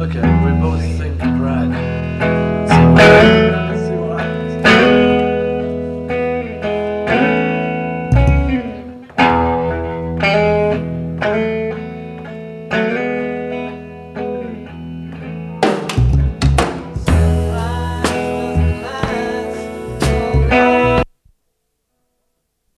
Okay, we both think red. So, let's see what happens. Thank